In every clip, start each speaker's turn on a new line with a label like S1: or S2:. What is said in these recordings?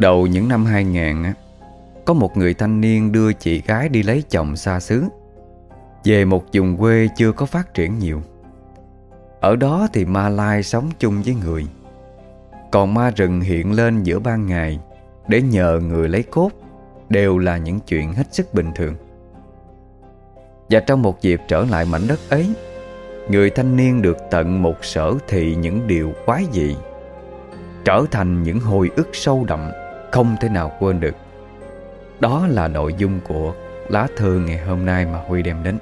S1: Đầu những năm 2000 á, Có một người thanh niên đưa chị gái đi lấy chồng xa xứ. Về một vùng quê chưa có phát triển nhiều. Ở đó thì ma lai sống chung với người. Còn ma rừng hiện lên giữa ban ngày Để nhờ người lấy cốt Đều là những chuyện hết sức bình thường. Và trong một dịp trở lại mảnh đất ấy Người thanh niên được tận một sở thị những điều quái dị Trở thành những hồi ức sâu đậm. Không thể nào quên được. Đó là nội dung của lá thư ngày hôm nay mà Huy đem đến.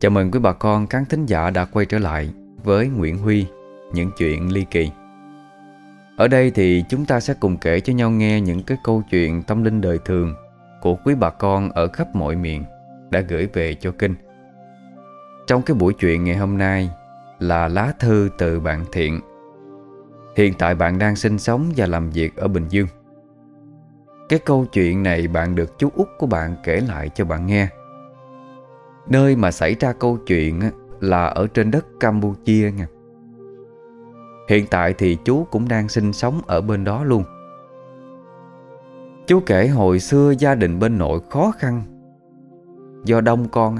S1: Chào mừng quý bà con khán thính giả đã quay trở lại với Nguyễn Huy, Những chuyện ly kỳ. Ở đây thì chúng ta sẽ cùng kể cho nhau nghe những cái câu chuyện tâm linh đời thường Của quý bà con ở khắp mọi miền đã gửi về cho kinh Trong cái buổi chuyện ngày hôm nay là lá thư từ bạn Thiện Hiện tại bạn đang sinh sống và làm việc ở Bình Dương Cái câu chuyện này bạn được chú út của bạn kể lại cho bạn nghe Nơi mà xảy ra câu chuyện là ở trên đất Campuchia nha. Hiện tại thì chú cũng đang sinh sống ở bên đó luôn. Chú kể hồi xưa gia đình bên nội khó khăn Do đông con.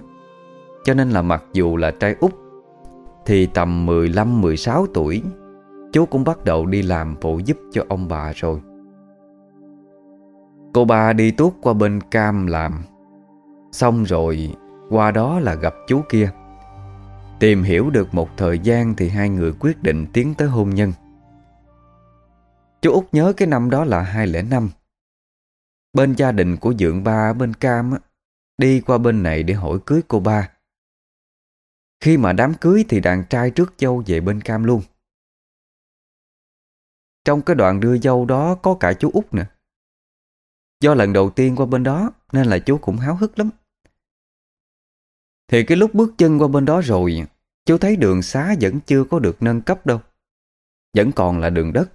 S1: Cho nên là mặc dù là trai út Thì tầm 15-16 tuổi Chú cũng bắt đầu đi làm phụ giúp cho ông bà rồi. Cô ba đi tuốt qua bên Cam làm. Xong rồi qua đó là gặp chú kia. Tìm hiểu được một thời gian Thì hai người quyết định tiến tới hôn nhân. Chú út nhớ cái năm đó là 205 Bên gia đình của dượng ba bên Cam á, Đi qua bên này để hỏi cưới cô ba. Khi mà đám cưới thì đàn trai trước dâu về bên Cam luôn. Trong cái đoạn đưa dâu đó có cả chú út nè Do lần đầu tiên qua bên đó Nên là chú cũng háo hức lắm. Thì cái lúc bước chân qua bên đó rồi, Chú thấy đường xá vẫn chưa có được nâng cấp đâu. Vẫn còn là đường đất.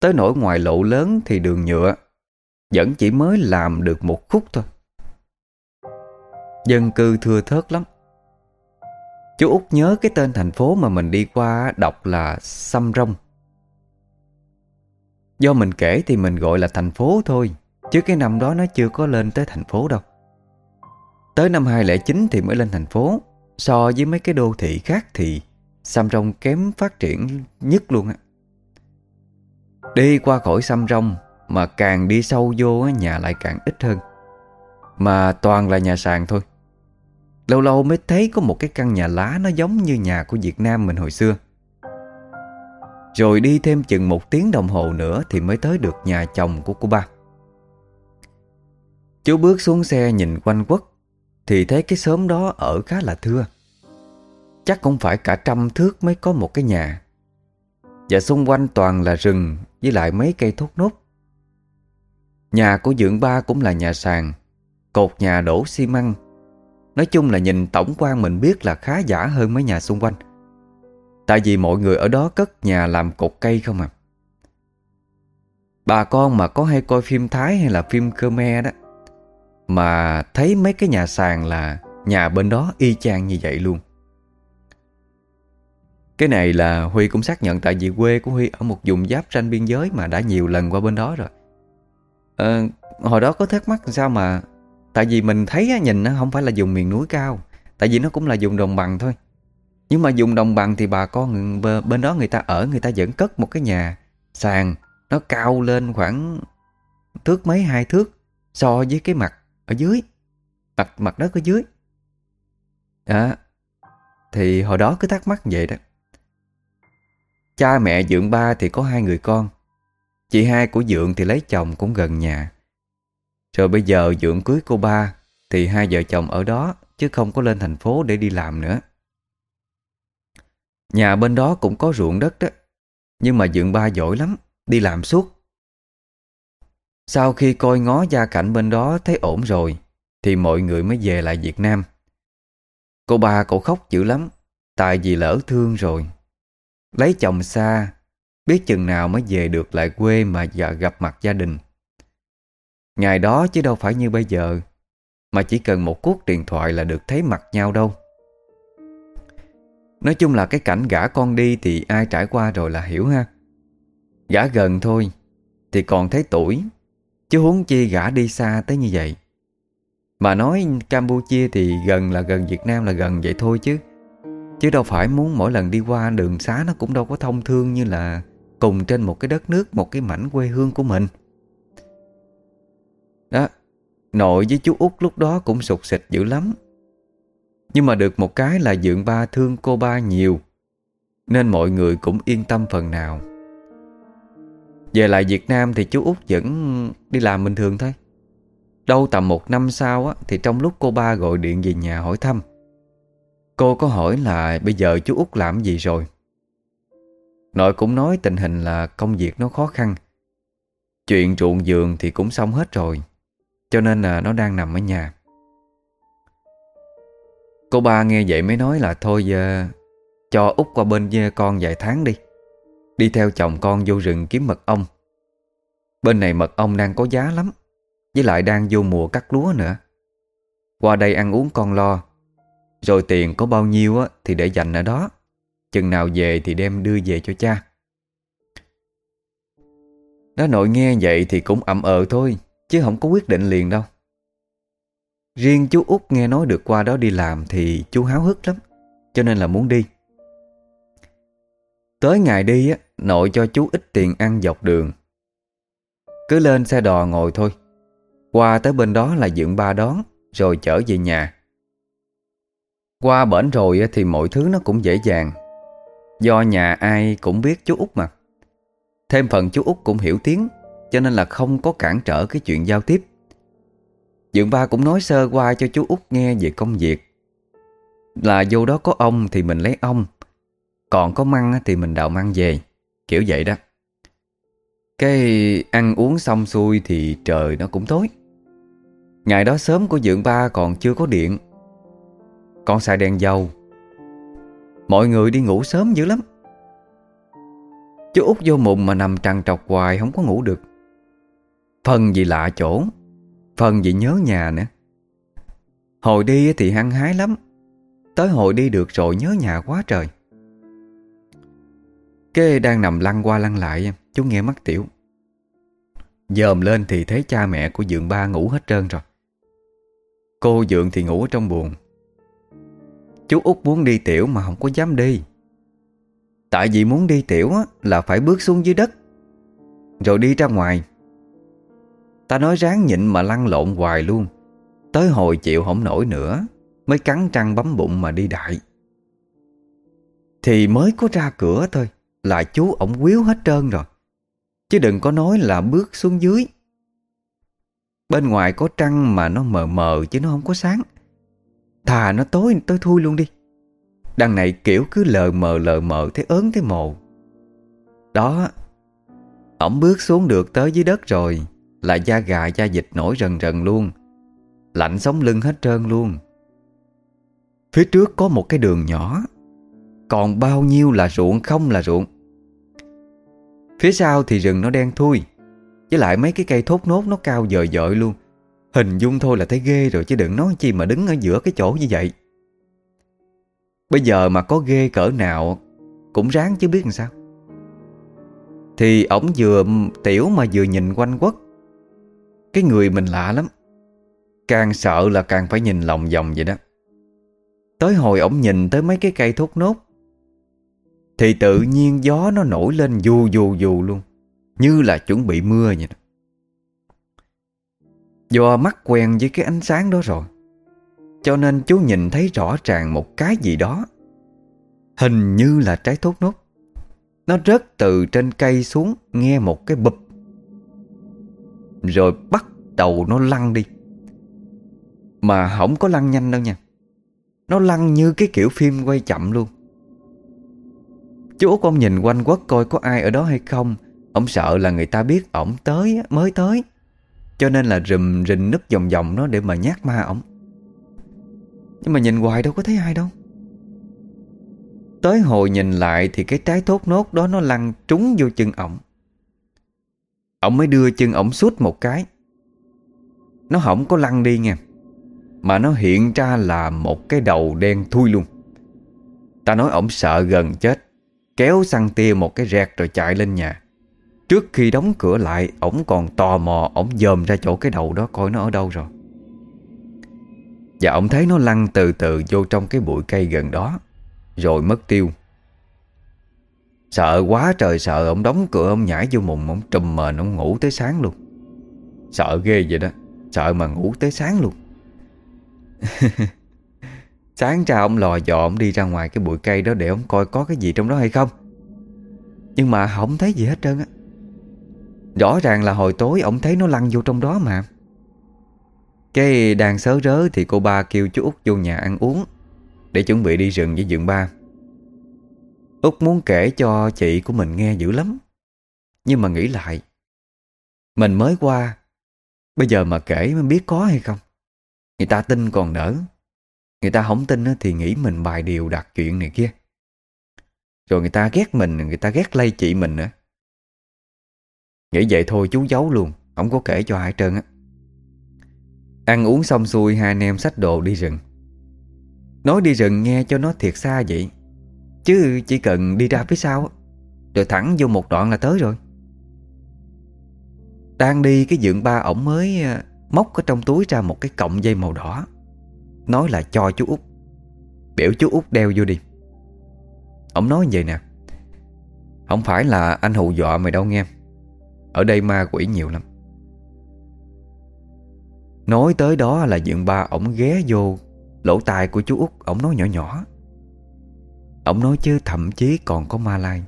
S1: Tới nỗi ngoài lộ lớn thì đường nhựa Vẫn chỉ mới làm được một khúc thôi. Dân cư thưa thớt lắm. Chú út nhớ cái tên thành phố mà mình đi qua đọc là Xăm Rông. Do mình kể thì mình gọi là thành phố thôi, Chứ cái năm đó nó chưa có lên tới thành phố đâu. Tới năm 2009 thì mới lên thành phố. So với mấy cái đô thị khác thì Xăm Rông kém phát triển nhất luôn á. Đi qua khỏi Xăm Rông Mà càng đi sâu vô nhà lại càng ít hơn. Mà toàn là nhà sàn thôi. Lâu lâu mới thấy có một cái căn nhà lá Nó giống như nhà của Việt Nam mình hồi xưa. Rồi đi thêm chừng một tiếng đồng hồ nữa Thì mới tới được nhà chồng của cô ba. Chú bước xuống xe nhìn quanh quất, thì thấy cái xóm đó ở khá là thưa. Chắc cũng phải cả trăm thước mới có một cái nhà. Và xung quanh toàn là rừng Với lại mấy cây thốt nốt. Nhà của dưỡng ba cũng là nhà sàn, Cột nhà đổ xi măng. Nói chung là nhìn tổng quan mình biết là khá giả hơn mấy nhà xung quanh. Tại vì mọi người ở đó cất nhà làm cột cây không à. Bà con mà có hay coi phim Thái hay là phim Khmer đó mà thấy mấy cái nhà sàn là Nhà bên đó y chang như vậy luôn. Cái này là Huy cũng xác nhận Tại vì quê của Huy ở một vùng giáp ranh biên giới Mà đã nhiều lần qua bên đó rồi. À, Hồi đó có thắc mắc sao mà Tại vì mình thấy nhìn nó không phải là vùng miền núi cao Tại vì nó cũng là vùng đồng bằng thôi. Nhưng mà vùng đồng bằng thì bà con bên đó người ta ở Người ta vẫn cất một cái nhà sàn Nó cao lên khoảng thước mấy hai thước So với cái mặt ở dưới Mặt, mặt đất ở dưới. Đó Thì hồi đó cứ thắc mắc vậy đó. Cha mẹ Dượng ba thì có hai người con Chị hai của Dượng thì lấy chồng cũng gần nhà. Rồi bây giờ dưỡng cưới cô ba, Thì hai vợ chồng ở đó Chứ không có lên thành phố để đi làm nữa. Nhà bên đó cũng có ruộng đất đó, Nhưng mà dưỡng ba giỏi lắm, Đi làm suốt. Sau khi coi ngó gia cảnh bên đó thấy ổn rồi, Thì mọi người mới về lại Việt Nam. Cô ba cậu khóc dữ lắm, Tại vì lỡ thương rồi. Lấy chồng xa, Biết chừng nào mới về được lại quê mà gặp mặt gia đình. Ngày đó chứ đâu phải như bây giờ Mà chỉ cần một cuộc điện thoại là được thấy mặt nhau đâu. Nói chung là cái cảnh gã con đi Thì ai trải qua rồi là hiểu ha. Gã gần thôi Thì còn thấy tuổi Chứ huống chi gã đi xa tới như vậy. Mà nói Campuchia thì gần là gần Việt Nam là gần vậy thôi chứ. Chứ đâu phải muốn mỗi lần đi qua đường xá nó cũng đâu có thông thương như là Cùng trên một cái đất nước, một cái mảnh quê hương của mình nội với chú út lúc đó cũng sụt sịch dữ lắm. Nhưng mà được một cái là dượng ba thương cô ba nhiều Nên mọi người cũng yên tâm phần nào. Về lại Việt Nam thì chú út vẫn đi làm bình thường thôi. Đâu tầm một năm sau á, thì trong lúc cô ba gọi điện về nhà hỏi thăm Cô có hỏi là bây giờ chú út làm gì rồi? Nội cũng nói tình hình là công việc nó khó khăn Chuyện ruộng giường thì cũng xong hết rồi. Cho nên là nó đang nằm ở nhà. Cô ba nghe vậy mới nói là Thôi giờ cho út qua bên ờ, con vài tháng đi. Đi theo chồng con vô rừng kiếm mật ong. Bên này mật ong đang có giá lắm Với lại đang vô mùa cắt lúa nữa. Qua đây ăn uống con lo Rồi tiền có bao nhiêu á, thì để dành ở đó. Chừng nào về thì đem đưa về cho cha. Nó nội nghe vậy thì cũng ậm ờ thôi. Chứ không có quyết định liền đâu. Riêng chú út nghe nói được qua đó đi làm Thì chú háo hức lắm, Cho nên là muốn đi. Tới ngày đi á, Nội cho chú ít tiền ăn dọc đường. Cứ lên xe đò ngồi thôi. Qua tới bên đó là dựng ba đón, Rồi chở về nhà. Qua bển rồi thì mọi thứ nó cũng dễ dàng. Do nhà ai cũng biết chú út mà. Thêm phần chú út cũng hiểu tiếng. Cho nên là không có cản trở cái chuyện giao tiếp. Dượng ba cũng nói sơ qua cho chú út nghe về công việc. Là vô đó có ông thì mình lấy ông, Còn có măng thì mình đào măng về, Kiểu vậy đó. Cái ăn uống xong xuôi thì trời nó cũng tối. Ngày đó sớm của dượng ba còn chưa có điện. Con xài đèn dầu. Mọi người đi ngủ sớm dữ lắm. Chú út vô mùng mà nằm trằn trọc hoài Không có ngủ được. Phần gì lạ chỗ, Phần gì nhớ nhà nữa. Hồi đi thì hăng hái lắm, Tới hồi đi được rồi nhớ nhà quá trời. Cái đang nằm lăn qua lăn lại, Chú nghe mắt tiểu. Dòm lên thì thấy cha mẹ của dượng ba ngủ hết trơn rồi. Cô dượng thì ngủ ở trong buồn Chú út muốn đi tiểu mà không có dám đi. Tại vì muốn đi tiểu là phải bước xuống dưới đất. Rồi đi ra ngoài. Ta nói ráng nhịn mà lăn lộn hoài luôn. Tới hồi chịu không nổi nữa, Mới cắn trăng bấm bụng mà đi đại. Thì mới có ra cửa thôi, Là chú ổng quýu hết trơn rồi. Chứ đừng có nói là bước xuống dưới. Bên ngoài có trăng mà nó mờ mờ chứ nó không có sáng. Thà nó tối tối thui luôn đi. Đằng này kiểu cứ lờ mờ lờ mờ thế ớn thế mồ. Đó, Ổng bước xuống được tới dưới đất rồi. Là da gà da dịch nổi rần rần luôn, Lạnh sống lưng hết trơn luôn. Phía trước có một cái đường nhỏ, Còn bao nhiêu là ruộng không là ruộng. Phía sau thì rừng nó đen thui, Với lại mấy cái cây thốt nốt nó cao dời dợi luôn. Hình dung thôi là thấy ghê rồi, chứ đừng nói chi mà đứng ở giữa cái chỗ như vậy. Bây giờ mà có ghê cỡ nào Cũng ráng chứ biết làm sao. Thì ổng vừa, tiểu mà vừa nhìn quanh quất cái người mình lạ lắm. Càng sợ là càng phải nhìn lòng vòng vậy đó. Tới hồi ổng nhìn tới mấy cái cây thốt nốt, Thì tự nhiên gió nó nổi lên dù dù dù luôn, Như là chuẩn bị mưa vậy đó. Do mắt quen với cái ánh sáng đó rồi, Cho nên chú nhìn thấy rõ ràng một cái gì đó, Hình như là trái thốt nốt. Nó rớt từ trên cây xuống, Nghe một cái bụp. Rồi bắt đầu nó lăn đi. Mà không có lăn nhanh đâu nha. Nó lăn như cái kiểu phim quay chậm luôn. Chú Út ông nhìn quanh quất coi có ai ở đó hay không. Ông sợ là người ta biết ổng tới, mới tới. Cho nên là rùm rình núp vòng vòng nó để mà nhát ma ổng. Nhưng mà nhìn hoài đâu có thấy ai đâu. Tới hồi nhìn lại thì cái trái thốt nốt đó nó lăn trúng vô chân ổng. Ổng mới đưa chân ổng suốt một cái. Nó không có lăn đi nha, Mà nó hiện ra là một cái đầu đen thui luôn. Ta nói ổng sợ gần chết, Kéo xăng tia một cái rẹt rồi chạy lên nhà. Trước khi đóng cửa lại Ổng còn tò mò Ổng dòm ra chỗ cái đầu đó coi nó ở đâu rồi. Và ổng thấy nó lăn từ từ vô trong cái bụi cây gần đó, Rồi mất tiêu. Sợ quá trời sợ, Ông đóng cửa, ông nhảy vô mùng, Ông trùm mền, ông ngủ tới sáng luôn. Sợ ghê vậy đó, Sợ mà ngủ tới sáng luôn. Sáng ra ông lò dò, ông đi ra ngoài cái bụi cây đó Để ông coi có cái gì trong đó hay không. Nhưng mà không thấy gì hết trơn á. Rõ ràng là hồi tối ông thấy nó lăn vô trong đó mà. Cái đang sớ rớ thì cô ba kêu chú út vô nhà ăn uống Để chuẩn bị đi rừng với dượng ba. Út muốn kể cho chị của mình nghe dữ lắm. Nhưng mà nghĩ lại, Mình mới qua, Bây giờ mà kể mới biết có hay không? Người ta tin còn đỡ Người ta không tin thì nghĩ mình bài điều đặt chuyện này kia. Rồi người ta ghét mình, Người ta ghét lây chị mình nữa. Nghĩ vậy thôi chú giấu luôn, Không có kể cho ai trơn á. Ăn uống xong xuôi, Hai anh em xách đồ đi rừng. Nói đi rừng nghe cho nó thiệt xa vậy. Chứ chỉ cần đi ra phía sau Rồi thẳng vô một đoạn là tới rồi. Đang đi cái dượng ba ổng mới à, Móc ở trong túi ra một cái cọng dây màu đỏ. Nói là cho chú út. Biểu chú út đeo vô đi. Ông nói vậy nè. Không phải là anh hù dọa mày đâu nghe. Ở đây ma quỷ nhiều lắm. Nói tới đó là dượng ba ổng ghé vô Lỗ tai của chú út. Ổng nói nhỏ nhỏ. Ông nói chứ thậm chí còn có Ma Lai.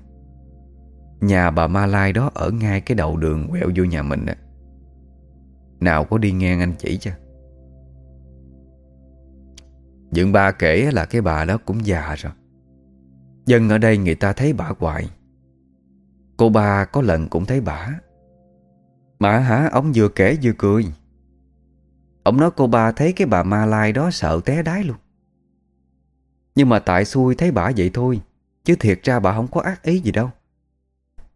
S1: Nhà bà Ma Lai đó ở ngay cái đầu đường quẹo vô nhà mình á. Nào có đi ngang anh chỉ cho. Dựng ba kể là cái bà đó cũng già rồi. Dân ở đây người ta thấy bà hoài. Cô ba có lần cũng thấy bà. Mà hả? Ông vừa kể vừa cười. Ông nói cô ba thấy cái bà Ma Lai đó sợ té đái luôn nhưng mà tại xui thấy bà vậy thôi, Chứ thiệt ra bà không có ác ý gì đâu.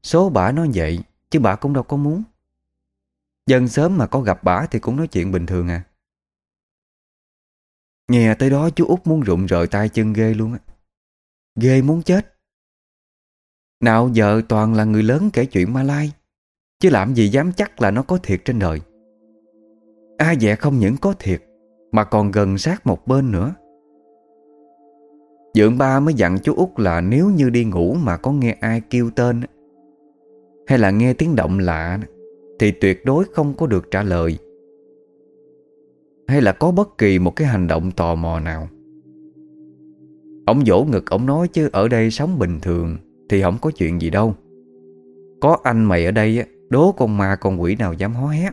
S1: Số bà nói vậy, Chứ bà cũng đâu có muốn. Dân sớm mà có gặp bà Thì cũng nói chuyện bình thường à. Nghe tới đó chú út muốn rụng rời tay chân ghê luôn á. Ghê muốn chết. Nào giờ toàn là người lớn kể chuyện ma lai, Chứ làm gì dám chắc là nó có thiệt trên đời. A dẹ không những có thiệt, Mà còn gần sát một bên nữa. Dượng ba mới dặn chú út là nếu như đi ngủ mà có nghe ai kêu tên Hay là nghe tiếng động lạ Thì tuyệt đối không có được trả lời. Hay là có bất kỳ một cái hành động tò mò nào. Ông vỗ ngực ông nói chứ ở đây sống bình thường Thì không có chuyện gì đâu. Có anh mày ở đây Đố con ma con quỷ nào dám hó hét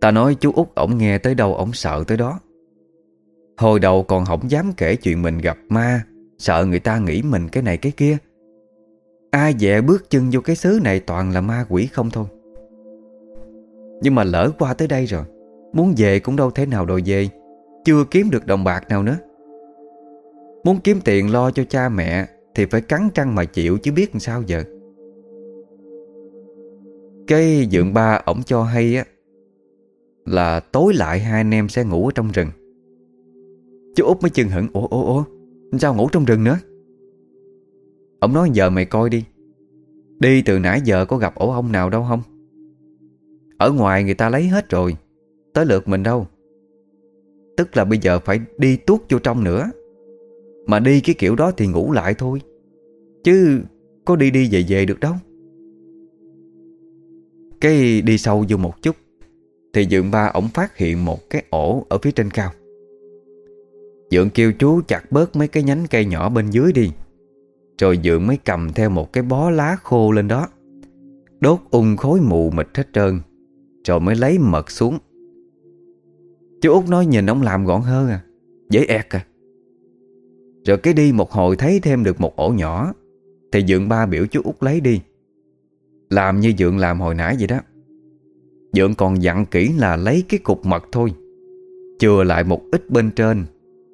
S1: Ta nói chú út ổng nghe tới đâu ổng sợ tới đó. Hồi đầu còn không dám kể chuyện mình gặp ma, Sợ người ta nghĩ mình cái này cái kia. Ai dẹ bước chân vô cái xứ này toàn là ma quỷ không thôi. Nhưng mà lỡ qua tới đây rồi, Muốn về cũng đâu thế nào đòi về, Chưa kiếm được đồng bạc nào nữa. Muốn kiếm tiền lo cho cha mẹ Thì phải cắn trăng mà chịu chứ biết làm sao giờ. Cái dượng ba ổng cho hay á, Là tối lại hai anh em sẽ ngủ ở trong rừng. Chú út mới chừng hững, Ủa ủa ủa, Sao ngủ trong rừng nữa? Ông nói, giờ mày coi đi. Đi từ nãy giờ có gặp ổ ông nào đâu không? Ở ngoài người ta lấy hết rồi, Tới lượt mình đâu. Tức là bây giờ phải đi tuốt vô trong nữa. Mà đi cái kiểu đó thì ngủ lại thôi. Chứ có đi đi về về được đâu. Cái đi sâu vô một chút, Thì dượng ba ổng phát hiện một cái ổ ở phía trên cao. Dượng kêu chú chặt bớt mấy cái nhánh cây nhỏ bên dưới đi, Rồi Dượng mới cầm theo một cái bó lá khô lên đó, Đốt ung khối mù mịt hết trơn, Rồi mới lấy mật xuống. Chú Út nói nhìn ông làm gọn hơn à Dễ ẹt à. Rồi cái đi một hồi thấy thêm được một ổ nhỏ, Thì Dượng ba biểu chú Út lấy đi. Làm như Dượng làm hồi nãy vậy đó. Dượng còn dặn kỹ là lấy cái cục mật thôi, Chừa lại một ít bên trên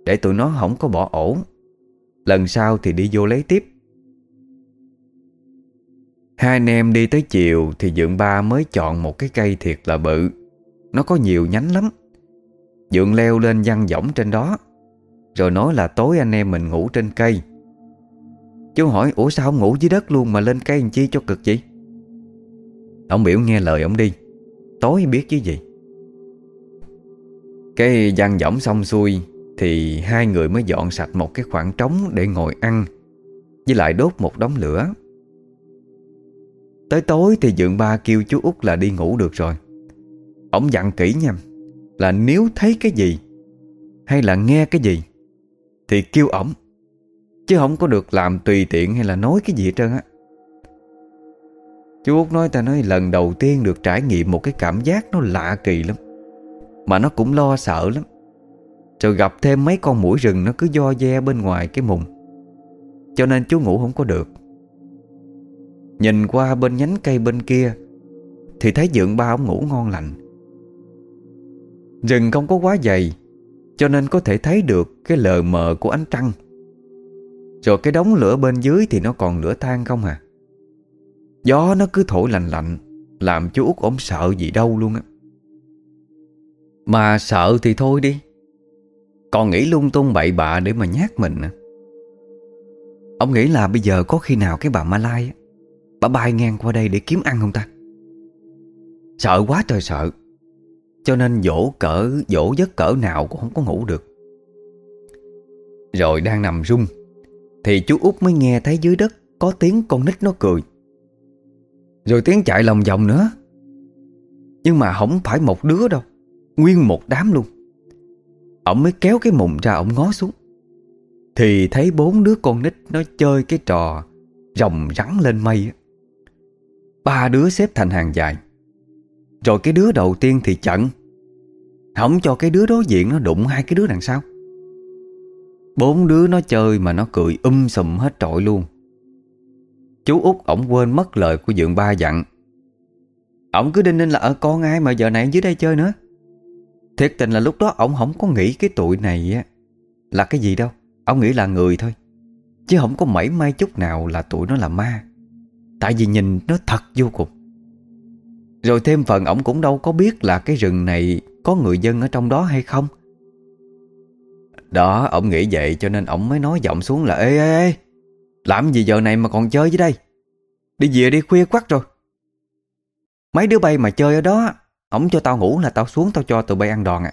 S1: để tụi nó không có bỏ ổ Lần sau thì đi vô lấy tiếp. Hai anh em đi tới chiều Thì dượng ba mới chọn một cái cây thiệt là bự. Nó có nhiều nhánh lắm. Dượng leo lên văn võng trên đó, Rồi nói là tối anh em mình ngủ trên cây. Chú hỏi, Ủa sao không ngủ dưới đất luôn Mà lên cây làm chi cho cực vậy? Ông biểu nghe lời ông đi, Tối biết chứ gì. Cái văn võng xong xuôi thì hai người mới dọn sạch một cái khoảng trống Để ngồi ăn, Với lại đốt một đống lửa. Tới tối thì dượng ba kêu chú út là đi ngủ được rồi. Ông dặn kỹ nha, Là nếu thấy cái gì, Hay là nghe cái gì, Thì kêu ổng, Chứ không có được làm tùy tiện hay là nói cái gì hết trơn á. Chú Út nói, ta nói lần đầu tiên được trải nghiệm một cái cảm giác nó lạ kỳ lắm, Mà nó cũng lo sợ lắm. Rồi gặp thêm mấy con mũi rừng nó cứ do ve bên ngoài cái mùng. Cho nên chú ngủ không có được. Nhìn qua bên nhánh cây bên kia, Thì thấy dượng ba ông ngủ ngon lành. Rừng không có quá dày, Cho nên có thể thấy được cái lờ mờ của ánh trăng. Rồi cái đống lửa bên dưới thì nó còn lửa than không à. Gió nó cứ thổi lạnh lạnh, Làm chú út ổng sợ gì đâu luôn á. Mà sợ thì thôi đi. Còn nghĩ lung tung bậy bạ để mà nhát mình. À? Ông nghĩ là bây giờ có khi nào cái bà Malai Bà bay ngang qua đây để kiếm ăn không ta? Sợ quá trời sợ. Cho nên dỗ cỡ, Dỗ giấc cỡ nào cũng không có ngủ được. Rồi đang nằm rung, Thì chú út mới nghe thấy dưới đất Có tiếng con nít nó cười. Rồi tiếng chạy lòng vòng nữa. Nhưng mà không phải một đứa đâu, Nguyên một đám luôn. Ông mới kéo cái mùng ra ông ngó xuống. Thì thấy bốn đứa con nít Nó chơi cái trò Rồng rắn lên mây Ba đứa xếp thành hàng dài. Rồi cái đứa đầu tiên thì chặn. Không cho cái đứa đối diện nó đụng hai cái đứa đằng sau. Bốn đứa nó chơi mà nó cười um sùm hết trội luôn. Chú út ổng quên mất lời của dượng ba dặn. Ổng cứ đinh ninh là ở con ai mà giờ này dưới đây chơi nữa? Thiệt tình là lúc đó ổng không có nghĩ cái tụi này á Là cái gì đâu. Ông nghĩ là người thôi. Chứ không có mảy may chút nào là tụi nó là ma. Tại vì nhìn nó thật vô cùng. Rồi thêm phần ổng cũng đâu có biết là cái rừng này Có người dân ở trong đó hay không. Đó, ổng nghĩ vậy cho nên ổng mới nói giọng xuống là, Ê ê ê, Làm gì giờ này mà còn chơi dưới đây? Đi về đi, khuya quắc rồi. Mấy đứa bay mà chơi ở đó Ổng cho tao ngủ là tao xuống tao cho tụi bay ăn đòn à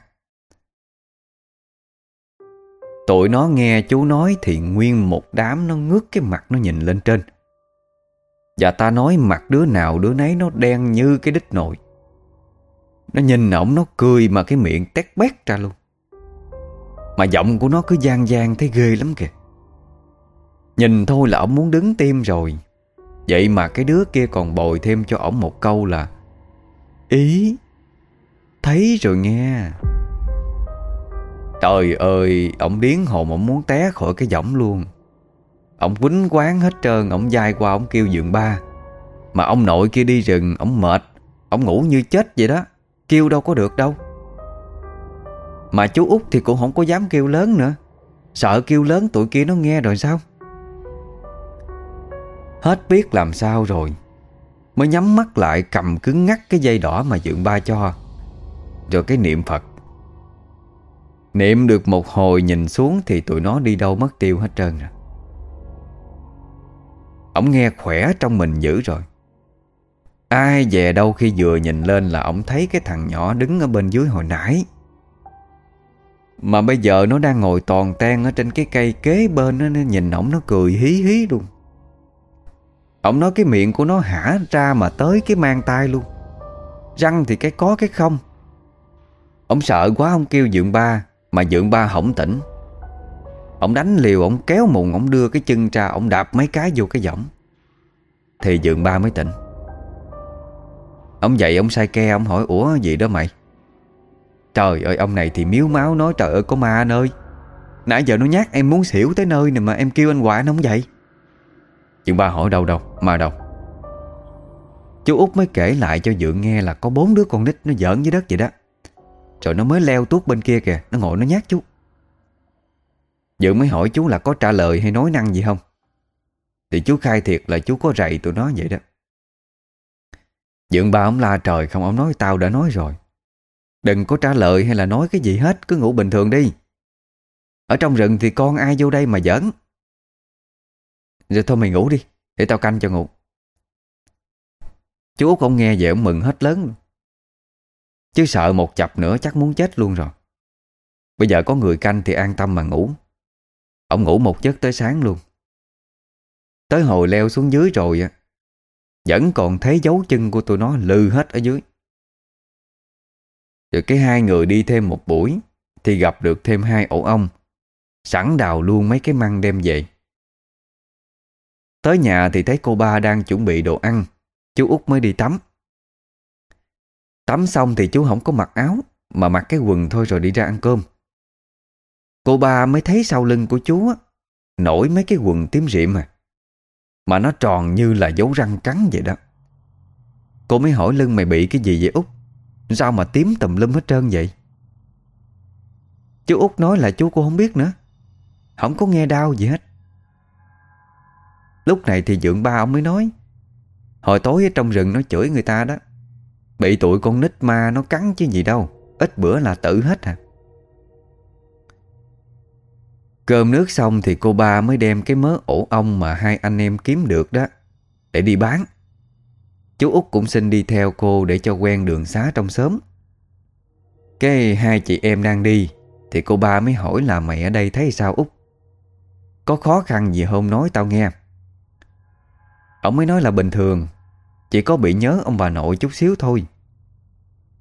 S1: Tụi nó nghe chú nói thì nguyên một đám nó ngước cái mặt nó nhìn lên trên. Và ta nói mặt đứa nào đứa nấy nó đen như cái đít nồi. Nó nhìn ổng, nó cười mà cái miệng tét bét ra luôn. Mà giọng của nó cứ gian gian thấy ghê lắm kìa. Nhìn thôi là ổng muốn đứng tim rồi. Vậy mà cái đứa kia còn bồi thêm cho ổng một câu là, Ý Thấy rồi nghe. Trời ơi, ông điến hồn ông muốn té khỏi cái giỏng luôn. Ông quýnh quán hết trơn, Ông dai qua, ông kêu dượng ba. Mà ông nội kia đi rừng, Ông mệt, Ông ngủ như chết vậy đó. Kêu đâu có được đâu. Mà chú út thì cũng không có dám kêu lớn nữa. Sợ kêu lớn tụi kia nó nghe rồi sao? Hết biết làm sao rồi. Mới nhắm mắt lại, cầm cứng ngắt cái dây đỏ mà dượng ba cho. Rồi cái niệm Phật. Niệm được một hồi nhìn xuống Thì tụi nó đi đâu mất tiêu hết trơn rồi Ông nghe khỏe trong mình dữ rồi. Ai về đâu khi vừa nhìn lên là ông thấy cái thằng nhỏ đứng ở bên dưới hồi nãy. Mà bây giờ nó đang ngồi toàn ten ở trên cái cây kế bên nó nhìn ổng nó cười hí hí luôn. Ông nói cái miệng của nó hả ra mà tới cái mang tay luôn. Răng thì cái có cái không. Ông sợ quá ông kêu dượng ba, Mà dượng ba hổng tỉnh. Ông đánh liều, Ông kéo mùng, Ông đưa cái chân ra, Ông đạp mấy cái vô cái giỏng Thì dượng ba mới tỉnh. Ông dậy, ông sai ke, Ông hỏi, Ủa, gì đó mày? Trời ơi, ông này thì miếu máu, nói Trời ơi, có ma anh ơi. Nãy giờ nó nhát, em muốn xỉu tới nơi này Mà em kêu anh quả nó không vậy Dượng ba hỏi, đâu đâu, Ma đâu? Chú út mới kể lại cho Dượng nghe là Có bốn đứa con nít nó giỡn dưới đất vậy đó. Rồi nó mới leo tuốt bên kia kìa. Nó ngồi nó nhát chú. Dượng mới hỏi chú là có trả lời hay nói năng gì không? Thì chú khai thiệt là chú có rầy tụi nó vậy đó. Dượng ba ông la, trời, không, Ông nói tao đã nói rồi. Đừng có trả lời hay là nói cái gì hết, Cứ ngủ bình thường đi. Ở trong rừng thì con ai vô đây mà giỡn? Rồi thôi mày ngủ đi, Để tao canh cho ngủ. Chú Út không nghe vậy, ông mừng hết lớn Chứ sợ một chập nữa chắc muốn chết luôn rồi. Bây giờ có người canh thì an tâm mà ngủ. Ông ngủ một giấc tới sáng luôn. Tới hồi leo xuống dưới rồi Vẫn còn thấy dấu chân của tụi nó lư hết ở dưới. Rồi cái hai người đi thêm một buổi Thì gặp được thêm hai ổ ong, Sẵn đào luôn mấy cái măng đem về. Tới nhà thì thấy cô ba đang chuẩn bị đồ ăn, Chú út mới đi tắm. Tắm xong thì chú không có mặc áo Mà mặc cái quần thôi rồi đi ra ăn cơm. Cô ba mới thấy sau lưng của chú á, Nổi mấy cái quần tím rịm à. Mà nó tròn như là dấu răng cắn vậy đó. Cô mới hỏi lưng mày bị cái gì vậy Út? Sao mà tím tùm lum hết trơn vậy? Chú Út nói là chú cô không biết nữa. Không có nghe đau gì hết. Lúc này thì dượng ba ông mới nói Hồi tối ở trong rừng nó chửi người ta đó Bị tụi con nít ma nó cắn chứ gì đâu. Ít bữa là tử hết à. Cơm nước xong thì cô ba mới đem cái mớ ổ ong mà hai anh em kiếm được đó, Để đi bán. Chú út cũng xin đi theo cô để cho quen đường xá trong xóm. Cái hai chị em đang đi, Thì cô ba mới hỏi là mày ở đây thấy sao út? Có khó khăn gì không nói tao nghe. Ông mới nói là bình thường chỉ có bị nhớ ông bà nội chút xíu thôi.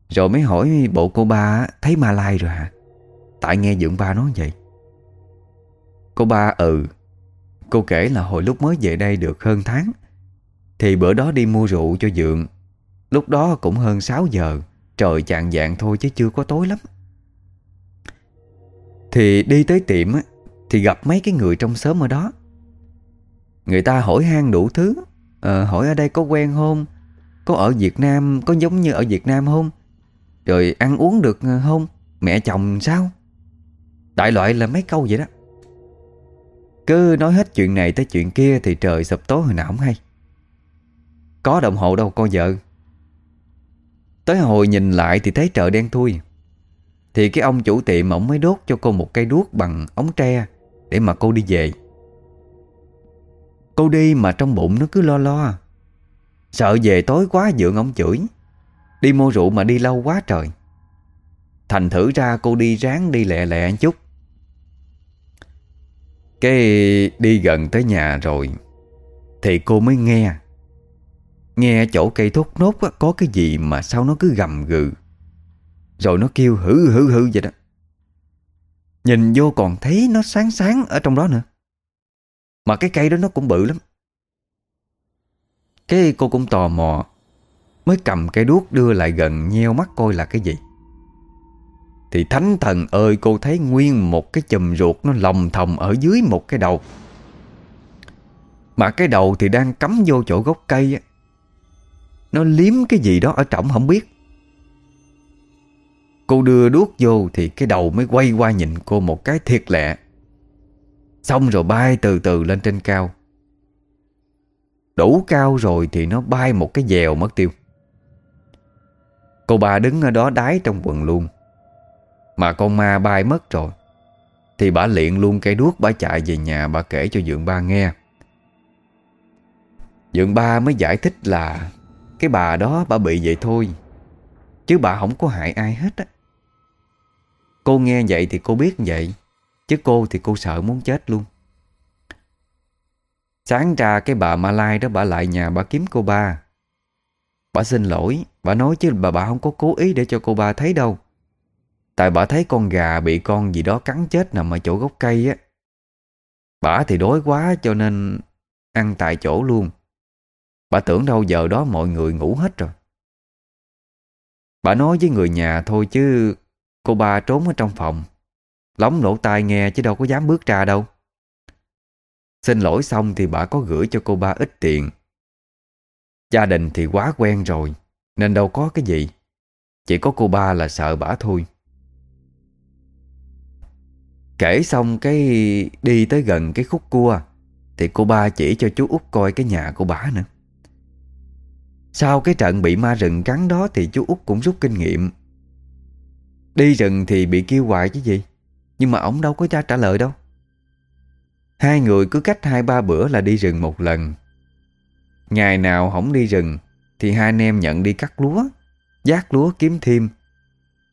S1: Rồi mới hỏi bộ cô ba thấy ma lai rồi hả? Tại nghe dưỡng ba nói vậy. Cô ba ừ Cô kể là hồi lúc mới về đây được hơn tháng, Thì bữa đó đi mua rượu cho dượng. Lúc đó cũng hơn 6 giờ, Trời chạng dạng thôi chứ chưa có tối lắm. Thì đi tới tiệm Thì gặp mấy cái người trong xóm ở đó. Người ta hỏi han đủ thứ à, Hỏi ở đây có quen không? Có ở Việt Nam Có giống như ở Việt Nam không? Rồi ăn uống được ờ, không? Mẹ chồng sao? Đại loại là mấy câu vậy đó. Cứ nói hết chuyện này tới chuyện kia Thì trời sập tối hồi nào không hay. Có đồng hồ đâu con vợ. Tới hồi nhìn lại thì thấy chợ đen thui. Thì cái ông chủ tiệm ổng mới đốt cho cô một cây đuốc bằng ống tre Để mà cô đi về. Cô đi mà trong bụng nó cứ lo lo. Sợ về tối quá dượng ông chửi. Đi mua rượu mà đi lâu quá trời. Thành thử ra cô đi ráng đi lẹ lẹ chút. Cái đi gần tới nhà rồi, Thì cô mới nghe. Nghe chỗ cây thốt nốt có cái gì mà sao nó cứ gầm gừ. Rồi nó kêu hử hử hử vậy đó. Nhìn vô còn thấy nó sáng sáng ở trong đó nữa. Mà cái cây đó nó cũng bự lắm. Cái cô cũng tò mò, Mới cầm cây đuốc đưa lại gần nheo mắt coi là cái gì. Thì thánh thần ơi, cô thấy nguyên một cái chùm ruột Nó lồng thòng ở dưới một cái đầu. Mà cái đầu thì đang cắm vô chỗ gốc cây á. Nó liếm cái gì đó ở trọng không biết. Cô đưa đuốc vô thì cái đầu mới quay qua nhìn cô một cái thiệt lẹ. Xong rồi bay từ từ lên trên cao. Đủ cao rồi thì nó bay một cái dèo mất tiêu. Cô bà đứng ở đó đái trong quần luôn. Mà con ma bay mất rồi. Thì bà liện luôn cây đuốc, bà chạy về nhà, bà kể cho dượng ba nghe. Dượng ba mới giải thích là Cái bà đó, bà bị vậy thôi. Chứ bà không có hại ai hết á. Cô nghe vậy thì cô biết vậy. Chứ cô thì cô sợ muốn chết luôn Sáng ra cái bà Malai đó bà lại nhà bà kiếm cô ba Bà xin lỗi, Bà nói chứ bà bà không có cố ý để cho cô ba thấy đâu Tại bà thấy con gà bị con gì đó cắn chết nằm ở chỗ gốc cây á. Bà thì đói quá cho nên ăn tại chỗ luôn. Bà tưởng đâu giờ đó mọi người ngủ hết rồi. Bà nói với người nhà thôi chứ cô ba trốn ở trong phòng. Lóng lỗ tai nghe chứ đâu có dám bước ra đâu. Xin lỗi xong thì bà có gửi cho cô ba ít tiền. Gia đình thì quá quen rồi, nên đâu có cái gì. Chỉ có cô ba là sợ bà thôi. Kể xong cái đi tới gần cái khúc cua, Thì cô ba chỉ cho chú út coi cái nhà của bà nữa Sau cái trận bị ma rừng cắn đó Thì chú út cũng rút kinh nghiệm Đi rừng thì bị kêu hoài chứ gì nhưng mà ổng đâu có ra trả lời đâu. Hai người cứ cách hai ba bữa là đi rừng một lần. Ngày nào không đi rừng Thì hai anh em nhận đi cắt lúa Giác lúa kiếm thêm.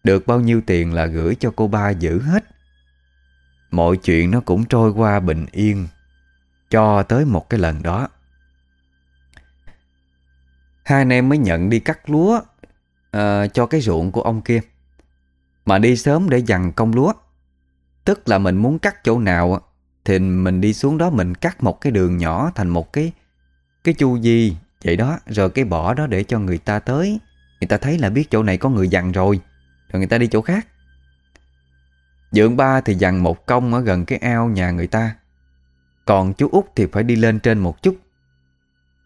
S1: Được bao nhiêu tiền là gửi cho cô ba giữ hết. Mọi chuyện nó cũng trôi qua bình yên Cho tới một cái lần đó. Hai anh em mới nhận đi cắt lúa uh, Cho cái ruộng của ông kia. Mà đi sớm để dằn công lúa. Tức là mình muốn cắt chỗ nào Thì mình đi xuống đó mình cắt một cái đường nhỏ Thành một cái Cái chu vi Vậy đó. Rồi cái bỏ đó để cho người ta tới. Người ta thấy là biết chỗ này có người dằn rồi Rồi người ta đi chỗ khác. Dượng ba thì dằn một công Ở gần cái ao nhà người ta. Còn chú út thì phải đi lên trên một chút.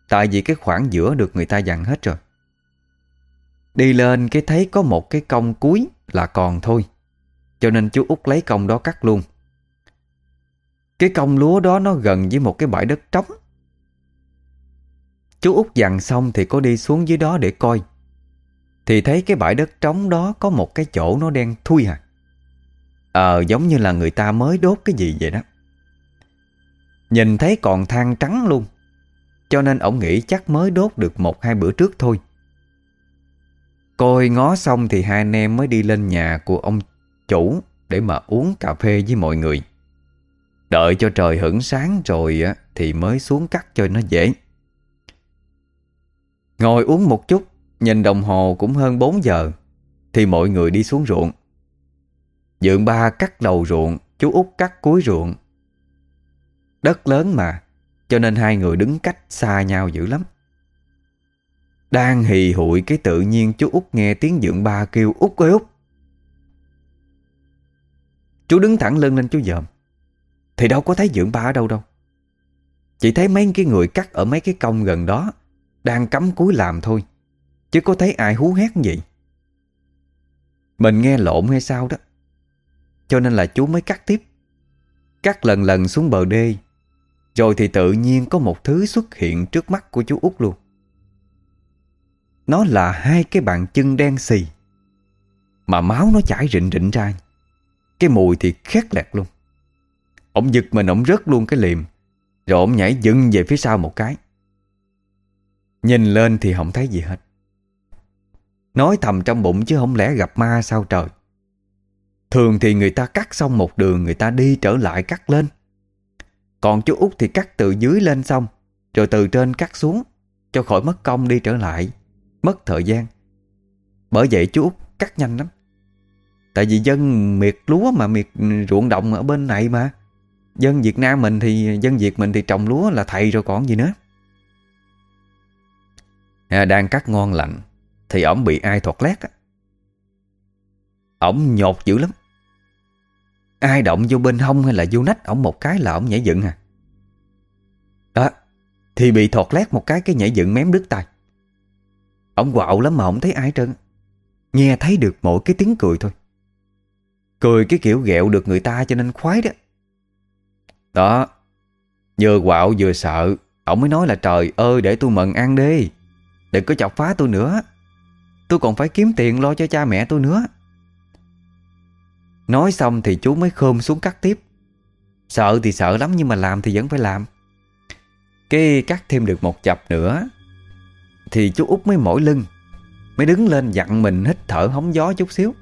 S1: Tại vì cái khoảng giữa được người ta dặn hết rồi. Đi lên cái thấy có một cái công cuối là còn thôi. Cho nên chú út lấy công đó cắt luôn. Cái công lúa đó nó gần với một cái bãi đất trống. Chú út dặn xong thì có đi xuống dưới đó để coi. Thì thấy cái bãi đất trống đó có một cái chỗ nó đen thui à. Ờ giống như là người ta mới đốt cái gì vậy đó. Nhìn thấy còn than trắng luôn. Cho nên ổng nghĩ chắc mới đốt được một hai bữa trước thôi. Coi ngó xong thì hai anh em mới đi lên nhà của ông chủ Để mà uống cà phê với mọi người. Đợi cho trời hửng sáng rồi thì mới xuống cắt cho nó dễ. Ngồi uống một chút, Nhìn đồng hồ cũng hơn 4 giờ, Thì mọi người đi xuống ruộng. Dượng ba cắt đầu ruộng, Chú út cắt cuối ruộng. Đất lớn mà, cho nên hai người đứng cách xa nhau dữ lắm. Đang hì hụi cái tự nhiên chú út nghe tiếng dượng ba kêu út ơi út. Chú đứng thẳng lưng lên chú dòm. Thì đâu có thấy dưỡng ba ở đâu đâu. Chỉ thấy mấy cái người cắt ở mấy cái công gần đó Đang cắm cúi làm thôi, Chứ có thấy ai hú hét gì. Mình nghe lộn hay sao đó. Cho nên là chú mới cắt tiếp. Cắt lần lần xuống bờ đê, rồi thì tự nhiên có một thứ xuất hiện trước mắt của chú út luôn. Nó là hai cái bàn chân đen xì, Mà máu nó chảy rịn rịn ra. Cái mùi thì khét lẹt luôn. Ông giật mình, ông rớt luôn cái liềm, Rồi ông nhảy dừng về phía sau một cái. Nhìn lên thì không thấy gì hết. Nói thầm trong bụng chứ không lẽ gặp ma sao trời. Thường thì người ta cắt xong một đường, Người ta đi trở lại cắt lên. Còn chú út thì cắt từ dưới lên xong, Rồi từ trên cắt xuống, Cho khỏi mất công đi trở lại, Mất thời gian. Bởi vậy chú út cắt nhanh lắm. Tại vì dân miệt lúa mà miệt ruộng đồng ở bên này mà. Dân Việt Nam mình thì Dân Việt mình thì trồng lúa là thầy rồi còn gì nữa. À, Đang cắt ngon lạnh Thì ổng bị ai thọt lét á. Ổng nhột dữ lắm. Ai động vô bên hông hay là vô nách ổng một cái là ổng nhảy dựng à. Đó Thì bị thọt lét một cái cái nhảy dựng mém đứt tay Ổng quạo lắm mà ổng thấy ai trơn Nghe thấy được mỗi cái tiếng cười thôi. Cười cái kiểu ghẹo được người ta cho nên khoái đó. Đó Vừa quạo vừa sợ, Ổng mới nói là trời ơi, để tôi mận ăn đi. Đừng có chọc phá tôi nữa. Tôi còn phải kiếm tiền lo cho cha mẹ tôi nữa. Nói xong thì chú mới khơm xuống cắt tiếp. Sợ thì sợ lắm nhưng mà làm thì vẫn phải làm. Cái cắt thêm được một chập nữa, Thì chú út mới mỏi lưng, Mới đứng lên dặn mình hít thở hóng gió chút xíu.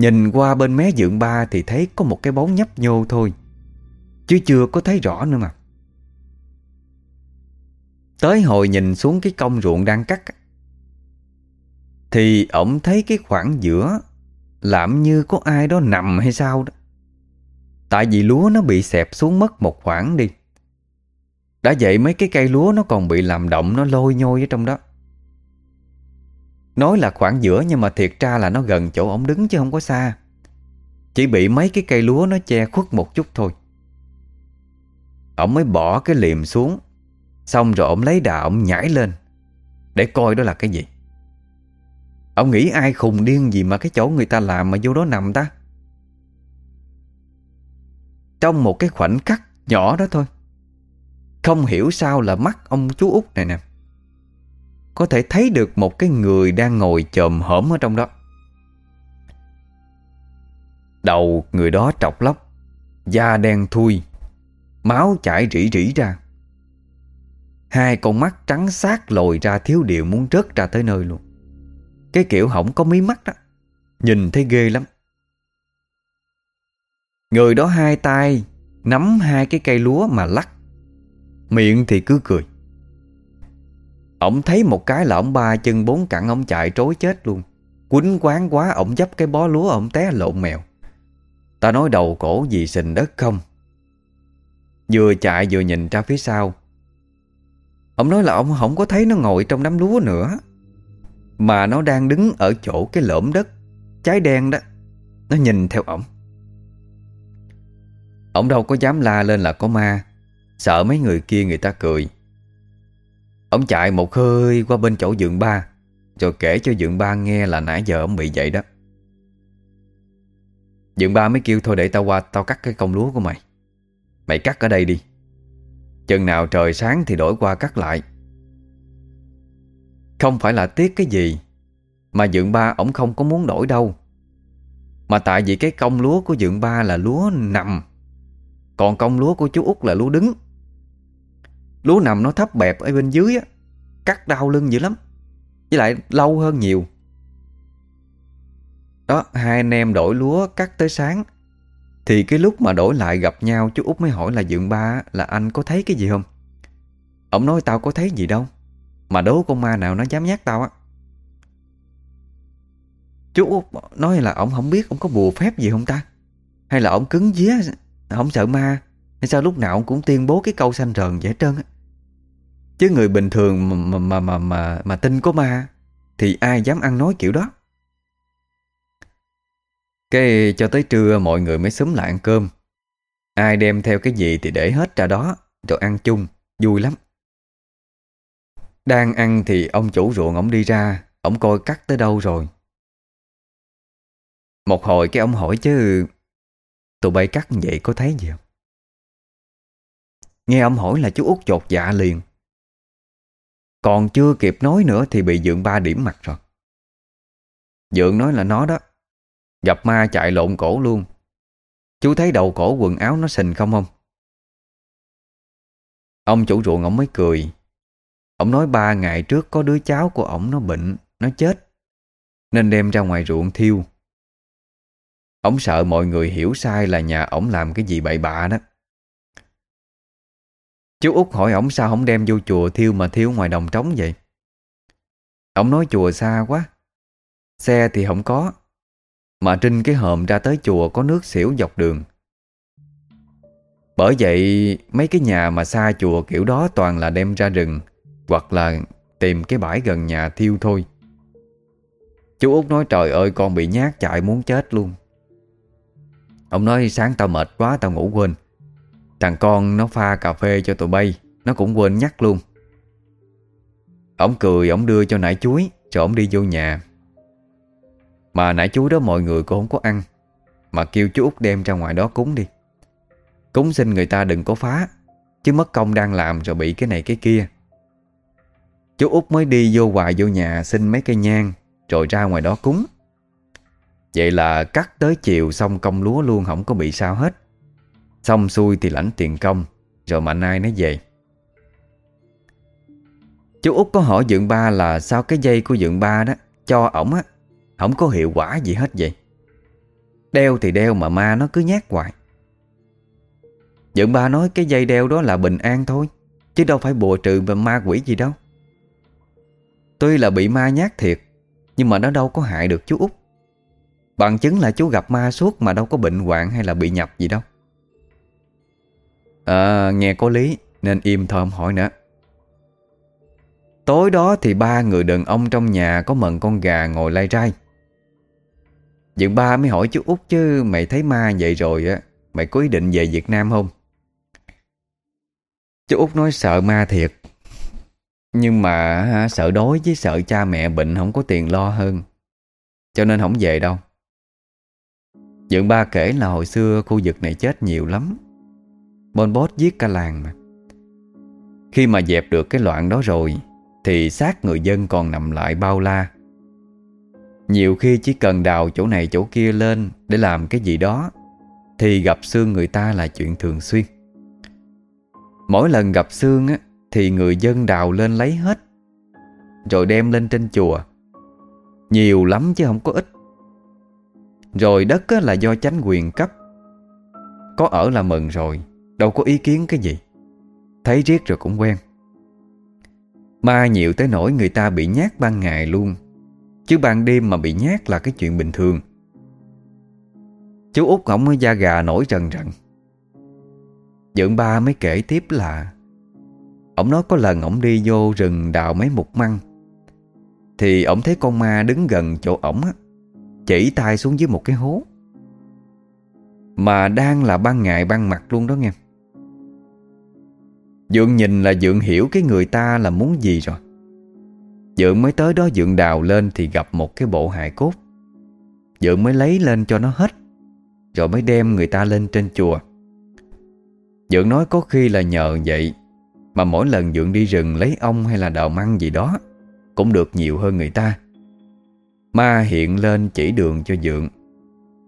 S1: Nhìn qua bên mé dưỡng ba thì thấy có một cái bóng nhấp nhô thôi, Chứ chưa có thấy rõ nữa mà. Tới hồi nhìn xuống cái công ruộng đang cắt Thì ổng thấy cái khoảng giữa làm như có ai đó nằm hay sao đó. Tại vì lúa nó bị xẹp xuống mất một khoảng đi. Đã vậy mấy cái cây lúa nó còn bị làm động, Nó lôi nhôi ở trong đó. Nói là khoảng giữa nhưng mà thiệt ra là nó gần chỗ ổng đứng chứ không có xa. Chỉ bị mấy cái cây lúa nó che khuất một chút thôi. Ổng mới bỏ cái liềm xuống. Xong rồi ổng lấy đà ổng nhảy lên. Để coi đó là cái gì. Ông nghĩ ai khùng điên gì mà cái chỗ người ta làm mà vô đó nằm ta? Trong một cái khoảnh khắc nhỏ đó thôi. Không hiểu sao là mắt ông chú út này nè. Có thể thấy được một cái người đang ngồi chồm hổm ở trong đó. Đầu người đó trọc lóc, Da đen thui, Máu chảy rỉ rỉ ra. Hai con mắt trắng xác lồi ra thiếu điệu muốn rớt ra tới nơi luôn. Cái kiểu hỏng có mí mắt đó Nhìn thấy ghê lắm. Người đó hai tay, Nắm hai cái cây lúa mà lắc. Miệng thì cứ cười. Ông thấy một cái là ông ba chân bốn cẳng ông chạy trối chết luôn. Quýnh quán quá ông dấp cái bó lúa ông té lộn mèo. Ta nói đầu cổ gì sình đất không? Vừa chạy vừa nhìn ra phía sau. Ông nói là ông không có thấy nó ngồi trong đám lúa nữa. Mà nó đang đứng ở chỗ cái lõm đất Trái đen đó. Nó nhìn theo ổng. Ông đâu có dám la lên là có ma. Sợ mấy người kia người ta cười. Ông chạy một hơi qua bên chỗ dượng ba, Rồi kể cho dượng ba nghe là nãy giờ ông bị vậy đó. Dượng ba mới kêu, thôi để tao qua, Tao cắt cái công lúa của mày. Mày cắt ở đây đi. Chừng nào trời sáng thì đổi qua cắt lại. Không phải là tiếc cái gì Mà dượng ba ổng không có muốn đổi đâu. Mà tại vì cái công lúa của dượng ba là lúa nằm, Còn công lúa của chú út là lúa đứng. Lúa nằm nó thấp bẹp ở bên dưới á, Cắt đau lưng dữ lắm. Với lại lâu hơn nhiều. Đó, hai anh em đổi lúa cắt tới sáng. Thì cái lúc mà đổi lại gặp nhau, Chú út mới hỏi là dượng ba Là anh có thấy cái gì không? Ông nói tao có thấy gì đâu, Mà đố con ma nào nó dám nhát tao á. Chú út nói là ông không biết Ông có bùa phép gì không ta? Hay là ông cứng vía Không sợ ma? Hay sao lúc nào ông cũng tuyên bố cái câu xanh rờn dễ trơn á? Chứ người bình thường mà mà mà mà mà, mà tin có ma Thì ai dám ăn nói kiểu đó? Cái cho tới trưa mọi người mới xúm lại ăn cơm. Ai đem theo cái gì thì để hết ra đó Rồi ăn chung, vui lắm. Đang ăn thì ông chủ ruộng ổng đi ra ổng coi cắt tới đâu rồi? Một hồi cái ông hỏi chứ Tụi bay cắt vậy có thấy gì không? Nghe ông hỏi là chú út chột dạ liền. Còn chưa kịp nói nữa Thì bị dượng ba điểm mặt rồi. Dượng nói là nó đó Gặp ma chạy lộn cổ luôn. Chú thấy đầu cổ quần áo nó sình không không Ông chủ ruộng ông mới cười. Ông nói ba ngày trước có đứa cháu của ổng nó bệnh, Nó chết, Nên đem ra ngoài ruộng thiêu. Ông sợ mọi người hiểu sai là nhà ổng làm cái gì bậy bạ đó. Chú út hỏi ổng sao không đem vô chùa thiêu mà thiêu ngoài đồng trống vậy? Ổng nói chùa xa quá. Xe thì không có. Mà trên cái hòm ra tới chùa có nước xỉu dọc đường. Bởi vậy, mấy cái nhà mà xa chùa kiểu đó toàn là đem ra rừng, hoặc là tìm cái bãi gần nhà thiêu thôi. Chú út nói, trời ơi, con bị nhát, chạy muốn chết luôn. Ông nói, sáng tao mệt quá, tao ngủ quên. Thằng con nó pha cà phê cho tụi bay, Nó cũng quên nhắc luôn. Ông cười, ông đưa cho nải chuối, Rồi ông đi vô nhà. Mà nải chuối đó mọi người cũng không có ăn, Mà kêu chú út đem ra ngoài đó cúng đi. Cúng xin người ta đừng có phá, Chứ mất công đang làm rồi bị cái này cái kia. Chú út mới đi vô hoài vô nhà Xin mấy cây nhang, Rồi ra ngoài đó cúng. Vậy là cắt tới chiều xong công lúa luôn, Không có bị sao hết. Xong xuôi thì lãnh tiền công, Rồi mạnh ai nó về. Chú út có hỏi dượng ba là Sao cái dây của dượng ba đó Cho ổng á, Không có hiệu quả gì hết vậy? Đeo thì đeo mà ma nó cứ nhát hoài. Dượng ba nói cái dây đeo đó là bình an thôi, Chứ đâu phải bùa trừ và ma quỷ gì đâu. Tuy là bị ma nhát thiệt, Nhưng mà nó đâu có hại được chú út. Bằng chứng là chú gặp ma suốt Mà đâu có bệnh hoạn hay là bị nhập gì đâu. À nghe có lý, Nên im thôi, không hỏi nữa. Tối đó thì ba người đàn ông trong nhà Có mận con gà ngồi lai rai. Dựng ba mới hỏi chú út chứ, Mày thấy ma vậy rồi á, Mày có ý định về Việt Nam không? Chú út nói sợ ma thiệt, Nhưng mà sợ đói với sợ cha mẹ bệnh Không có tiền lo hơn, Cho nên không về đâu. Dựng ba kể là hồi xưa khu vực này chết nhiều lắm. Bon bót giết cả làng mà. Khi mà dẹp được cái loạn đó rồi Thì xác người dân còn nằm lại bao la. Nhiều khi chỉ cần đào chỗ này chỗ kia lên Để làm cái gì đó Thì gặp xương người ta là chuyện thường xuyên. Mỗi lần gặp xương á, Thì người dân đào lên lấy hết Rồi đem lên trên chùa. Nhiều lắm chứ không có ít. Rồi đất á, là do chánh quyền cấp. Có ở là mừng rồi. Đâu có ý kiến cái gì. Thấy riết rồi cũng quen. Ma nhiều tới nỗi người ta bị nhát ban ngày luôn. Chứ ban đêm mà bị nhát là cái chuyện bình thường. Chú út ổng mới da gà nổi rần rần. Dượng ba mới kể tiếp là ông nói có lần ổng đi vô rừng đào mấy mục măng. Thì ổng thấy con ma đứng gần chỗ ổng á, Chỉ tay xuống dưới một cái hố. Mà đang là ban ngày ban mặt luôn đó nghe. Dượng nhìn là Dượng hiểu cái người ta là muốn gì rồi. Dượng mới tới đó Dượng đào lên Thì gặp một cái bộ hài cốt. Dượng mới lấy lên cho nó hết Rồi mới đem người ta lên trên chùa. Dượng nói có khi là nhờ vậy Mà mỗi lần Dượng đi rừng lấy ong hay là đào măng gì đó Cũng được nhiều hơn người ta. Ma hiện lên chỉ đường cho Dượng.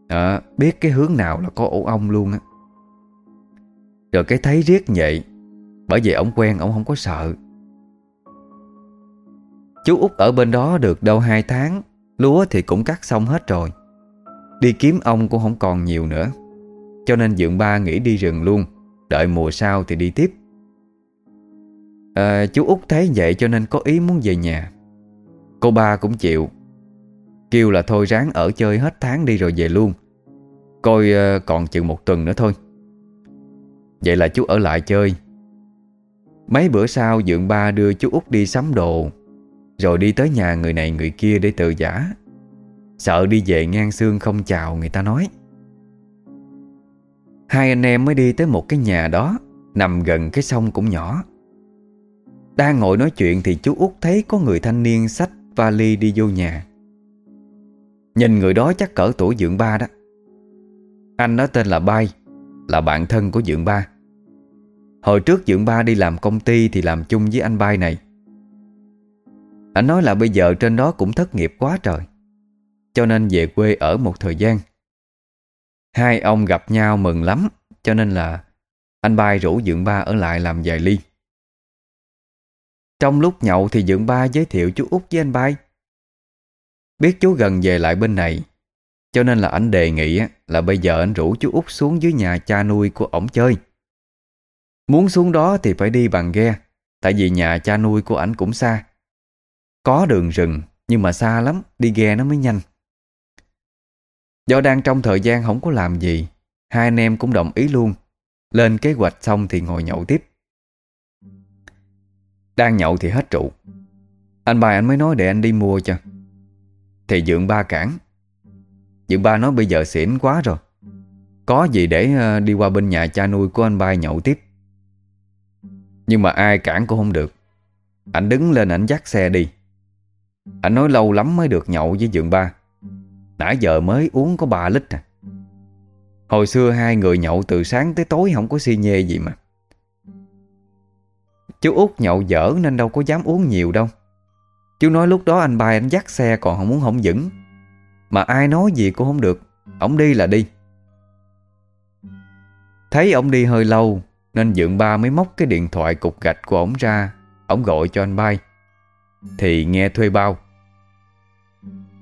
S1: À, Biết cái hướng nào là có ổ ong luôn á. Rồi cái thấy riết vậy bởi vì ông quen ông không có sợ. Chú út ở bên đó được đâu hai tháng Lúa thì cũng cắt xong hết rồi. Đi kiếm ông cũng không còn nhiều nữa. Cho nên dượng ba nghĩ đi rừng luôn Đợi mùa sau thì đi tiếp. À, Chú út thấy vậy cho nên có ý muốn về nhà. Cô ba cũng chịu. Kêu là thôi ráng ở chơi hết tháng đi rồi về luôn. Coi à, còn chừng một tuần nữa thôi. Vậy là chú ở lại chơi. Mấy bữa sau, dượng ba đưa chú út đi sắm đồ, Rồi đi tới nhà người này người kia để tự giả. Sợ đi về ngang xương không chào người ta nói. Hai anh em mới đi tới một cái nhà đó, Nằm gần cái sông cũng nhỏ. Đang ngồi nói chuyện thì chú út thấy có người thanh niên xách vali đi vô nhà. Nhìn người đó chắc cỡ tuổi dượng ba đó. Anh nói tên là Bay, Là bạn thân của dượng ba. Hồi trước dưỡng ba đi làm công ty Thì làm chung với anh Bay này. Anh nói là bây giờ trên đó cũng thất nghiệp quá trời. Cho nên về quê ở một thời gian. Hai ông gặp nhau mừng lắm, Cho nên là Anh Bay rủ dưỡng ba ở lại làm vài ly. Trong lúc nhậu thì dưỡng ba giới thiệu chú út với anh Bay Biết chú gần về lại bên này, Cho nên là anh đề nghị là bây giờ anh rủ chú út xuống dưới nhà cha nuôi của ổng chơi. Muốn xuống đó thì phải đi bằng ghe, Tại vì nhà cha nuôi của ảnh cũng xa. Có đường rừng, Nhưng mà xa lắm, Đi ghe nó mới nhanh. Do đang trong thời gian không có làm gì, Hai anh em cũng đồng ý luôn. Lên kế hoạch xong thì ngồi nhậu tiếp. Đang nhậu thì hết rượu. Anh bài anh mới nói để anh đi mua cho. Thì dượng ba cản. Dượng ba nói bây giờ xỉn quá rồi. Có gì để ờ, đi qua bên nhà cha nuôi của anh ba nhậu tiếp. Nhưng mà ai cản cũng không được. Anh đứng lên ảnh dắt xe đi. Anh nói lâu lắm mới được nhậu với dượng ba. Nãy giờ mới uống có 3 lít à. Hồi xưa hai người nhậu từ sáng tới tối không có si nhê gì mà. Chú út nhậu dở nên đâu có dám uống nhiều đâu. Chú nói lúc đó anh bài anh dắt xe còn không muốn không vững. Mà ai nói gì cũng không được. Ông đi là đi. Thấy ông đi hơi lâu nên dượng ba mới móc cái điện thoại cục gạch của ổng ra. Ổng gọi cho anh bay Thì nghe thuê bao.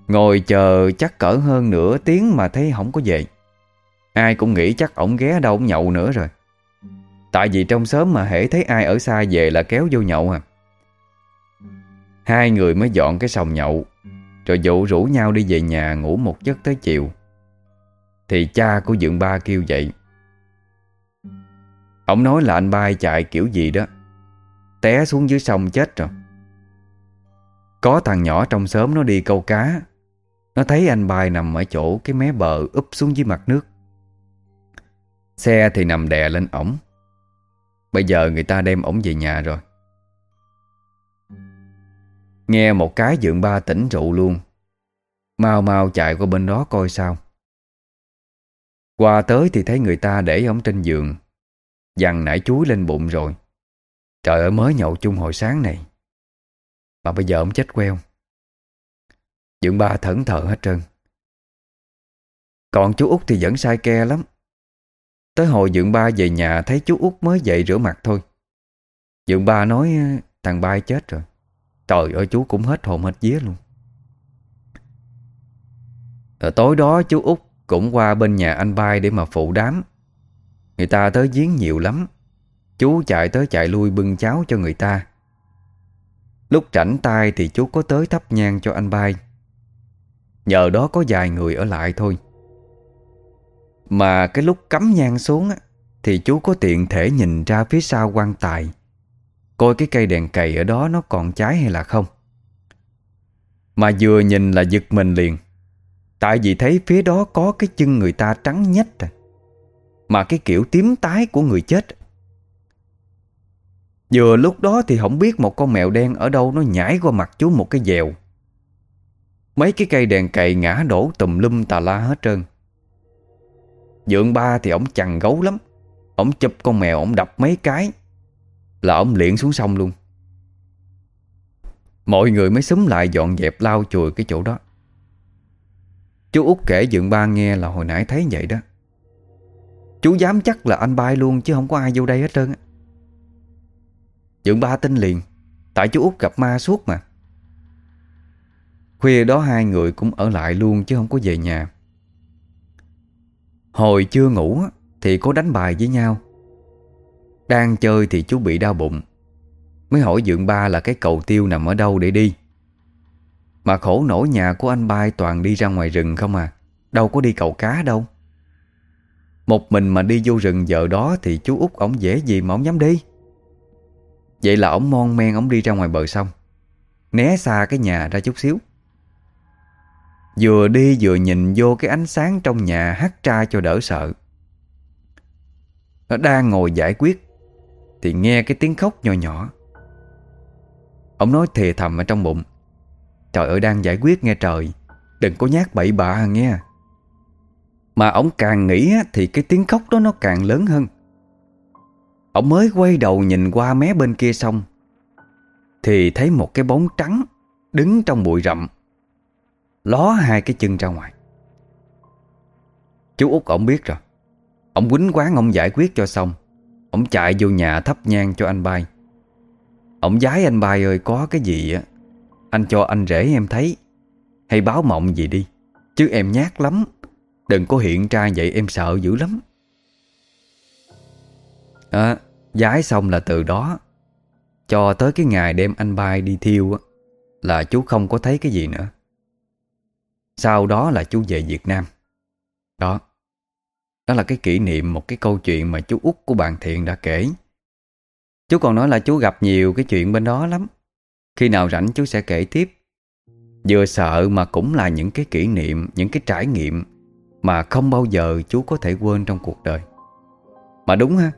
S1: Ngồi chờ chắc cỡ hơn nửa tiếng mà thấy không có về. Ai cũng nghĩ chắc ổng ghé đâu ổng nhậu nữa rồi. Tại vì trong sớm mà hễ thấy ai ở xa về là kéo vô nhậu à. Hai người mới dọn cái sòng nhậu, Rồi dụ rủ nhau đi về nhà ngủ một giấc tới chiều. Thì cha của dượng ba kêu dậy Ông nói là anh bay chạy kiểu gì đó. Té xuống dưới sông chết rồi. Có thằng nhỏ trong xóm nó đi câu cá. Nó thấy anh bay nằm ở chỗ cái mé bờ úp xuống dưới mặt nước. Xe thì nằm đè lên ổng. Bây giờ người ta đem ổng về nhà rồi. Nghe một cái dượng ba tỉnh rượu luôn. Mau mau chạy qua bên đó coi sao. Qua tới thì thấy người ta để ổng trên giường. Dằn nải chuối lên bụng rồi. Trời ơi, mới nhậu chung hồi sáng này. Mà bây giờ ông chết queo. Dượng ba thẫn thờ hết trơn. Còn chú út thì vẫn sai ke lắm. Tới hồi dượng ba về nhà Thấy chú út mới dậy rửa mặt thôi. Dượng ba nói, Thằng bay chết rồi. Trời ơi, chú cũng hết hồn hết vía luôn. Ở Tối đó chú út cũng qua bên nhà anh Bai Để mà phụ đám. Người ta tới giếng nhiều lắm. Chú chạy tới chạy lui bưng cháo cho người ta. Lúc rảnh tay thì chú có tới thắp nhang cho anh bay. Nhờ đó có vài người ở lại thôi. Mà cái lúc cắm nhang xuống á, Thì chú có tiện thể nhìn ra phía sau quan tài. Coi cái cây đèn cầy ở đó nó còn cháy hay là không. Mà vừa nhìn là giật mình liền. Tại vì thấy phía đó có cái chân người ta trắng nhách à. Mà cái kiểu tím tái của người chết. Vừa lúc đó thì không biết một con mèo đen ở đâu nó nhảy qua mặt chú một cái dèo. Mấy cái cây đèn cày ngã đổ tùm lum tà la hết trơn. Dượng ba thì ổng chằn gấu lắm. Ổng chụp con mèo, ổng đập mấy cái Là ổng liễn xuống sông luôn. Mọi người mới xúm lại dọn dẹp lau chùi cái chỗ đó. Chú út kể dượng ba nghe là hồi nãy thấy vậy đó. Chú dám chắc là anh bay luôn chứ không có ai vô đây hết trơn Dượng ba tin liền, Tại chú út gặp ma suốt mà. Khuya đó hai người cũng ở lại luôn chứ không có về nhà. Hồi chưa ngủ thì có đánh bài với nhau. Đang chơi thì chú bị đau bụng, Mới hỏi dượng ba là cái cầu tiêu nằm ở đâu để đi. Mà khổ nổi nhà của anh bay toàn đi ra ngoài rừng không à Đâu có đi cầu cá đâu. Một mình mà đi vô rừng vợ đó Thì chú út ổng dễ gì mà ổng dám đi. Vậy là ổng mon men ổng đi ra ngoài bờ sông, Né xa cái nhà ra chút xíu. Vừa đi vừa nhìn vô cái ánh sáng trong nhà hắt ra cho đỡ sợ. Nó đang ngồi giải quyết Thì nghe cái tiếng khóc nhỏ nhỏ. Ông nói thề thầm ở trong bụng, Trời ơi, đang giải quyết nghe trời, Đừng có nhát bậy bạ nghe. Mà ông càng nghĩ thì cái tiếng khóc đó nó càng lớn hơn. Ông mới quay đầu nhìn qua mé bên kia sông Thì thấy một cái bóng trắng Đứng trong bụi rậm, Ló hai cái chân ra ngoài. Chú út, ổng biết rồi. Ông quýnh quán ông giải quyết cho xong. Ông chạy vô nhà thắp nhang cho anh bay Ông giái anh bay ơi, có cái gì á, Anh cho anh rể em thấy, Hay báo mộng gì đi, Chứ em nhát lắm. Đừng có hiện ra vậy, em sợ dữ lắm. À Giái xong là từ đó. Cho tới cái ngày đem anh bay đi thiêu á, Là chú không có thấy cái gì nữa. Sau đó là chú về Việt Nam. Đó Đó là cái kỷ niệm, một cái câu chuyện mà chú út của bạn Thiện đã kể. Chú còn nói là chú gặp nhiều cái chuyện bên đó lắm. Khi nào rảnh chú sẽ kể tiếp. Vừa sợ mà cũng là những cái kỷ niệm, Những cái trải nghiệm mà không bao giờ chú có thể quên trong cuộc đời. Mà đúng ha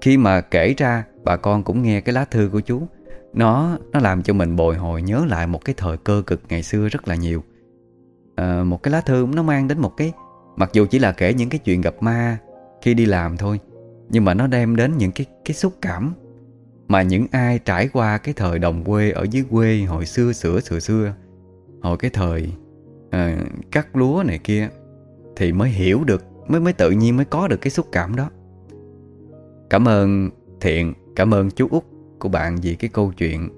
S1: Khi mà kể ra Bà con cũng nghe cái lá thư của chú Nó nó làm cho mình bồi hồi nhớ lại một cái thời cơ cực ngày xưa rất là nhiều. À, Một cái lá thư nó mang đến một cái Mặc dù chỉ là kể những cái chuyện gặp ma Khi đi làm thôi Nhưng mà nó đem đến những cái cái xúc cảm Mà những ai trải qua cái thời đồng quê Ở dưới quê hồi xưa sửa sửa xưa Hồi cái thời à, Cắt lúa này kia. Thì mới hiểu được Mới mới tự nhiên mới có được cái xúc cảm đó. Cảm ơn Thiện Cảm ơn chú út của bạn Vì cái câu chuyện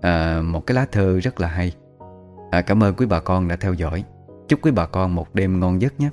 S1: à, Một cái lá thư rất là hay. À, Cảm ơn quý bà con đã theo dõi. Chúc quý bà con một đêm ngon giấc nhé.